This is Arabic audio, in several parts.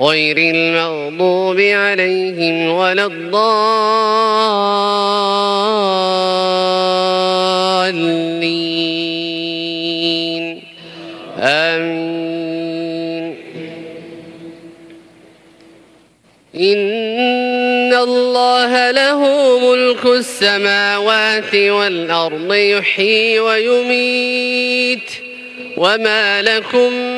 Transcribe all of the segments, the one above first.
غير المغضوب عليهم ولا الضالين. آمين. إن الله له ملك السماوات والأرض يحيي ويميت. وما لكم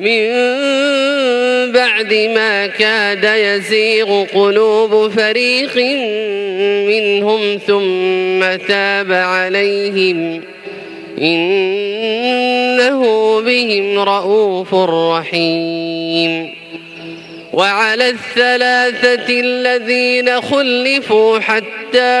من بعد ما كاد يزيغ قلوب فريق منهم ثم تاب عليهم. إنه بهم رءوف رحيم. وعلى الثلاثة الذين خلفوا حتى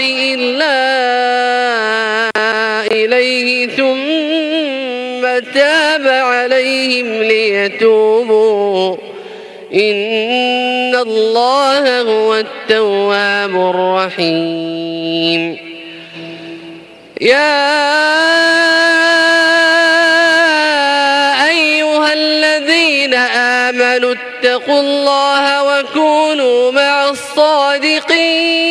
إلا إليه ثم تاب عليهم ليتوبوا. إن الله هو التواب الرحيم. يا أيها الذين آمنوا اتقوا الله وكونوا مع الصادقين.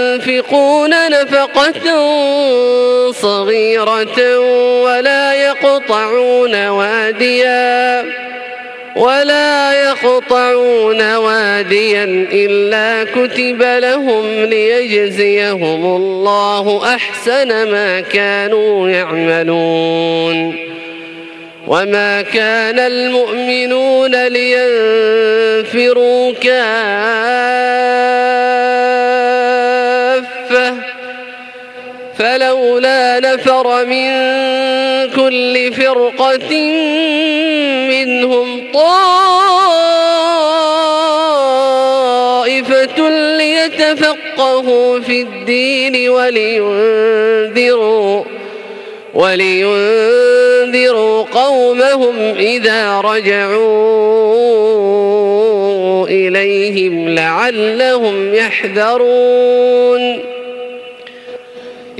ينفقون نفقة صغيرة ولا يقطعون واديا ولا يقطعون واديا إلا كتب لهم ليجزيهم الله أحسن ما كانوا يعملون وما كان المؤمنون لينفروا كافة نفر من كل فرقة منهم طائفة ليتفقهوا في الدين ولينذروا ولينذروا قومهم إذا رجعوا إليهم لعلهم يحذرون.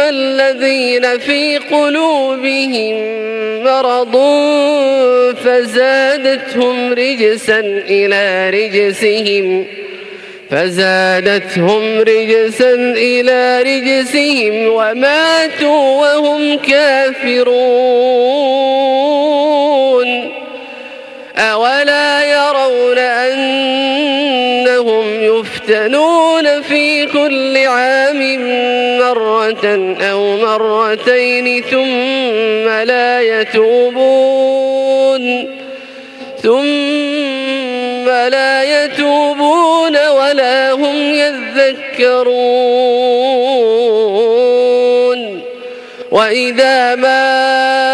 الذين في قلوبهم مرض فزادتهم رجسا إلى رجسهم فزادتهم رجسا إلى رجسهم وماتوا وهم كافرون. أولا يرون أنهم يفتنون في كل عام مرة أو مرتين ثم لا يتوبون ثم لا يتوبون ولا هم يذكرون وإذا ما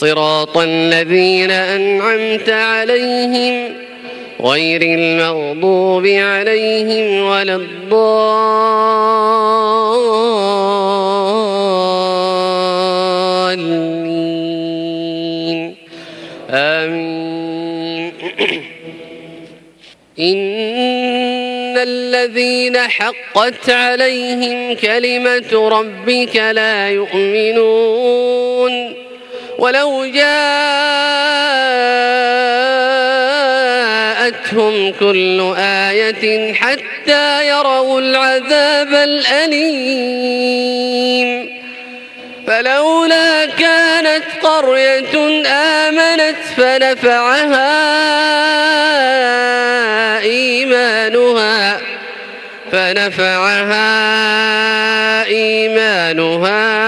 صراط الذين أنعمت عليهم غير المغضوب عليهم ولا الضالين. آمين. إن الذين حقت عليهم كلمة ربك لا يؤمنون. ولو جاءتهم كل آية حتى يروا العذاب الأليم. فلولا كانت قرية آمنت فنفعها إيمانها فنفعها إيمانها.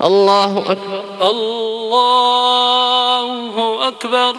الله أكبر. الله أكبر.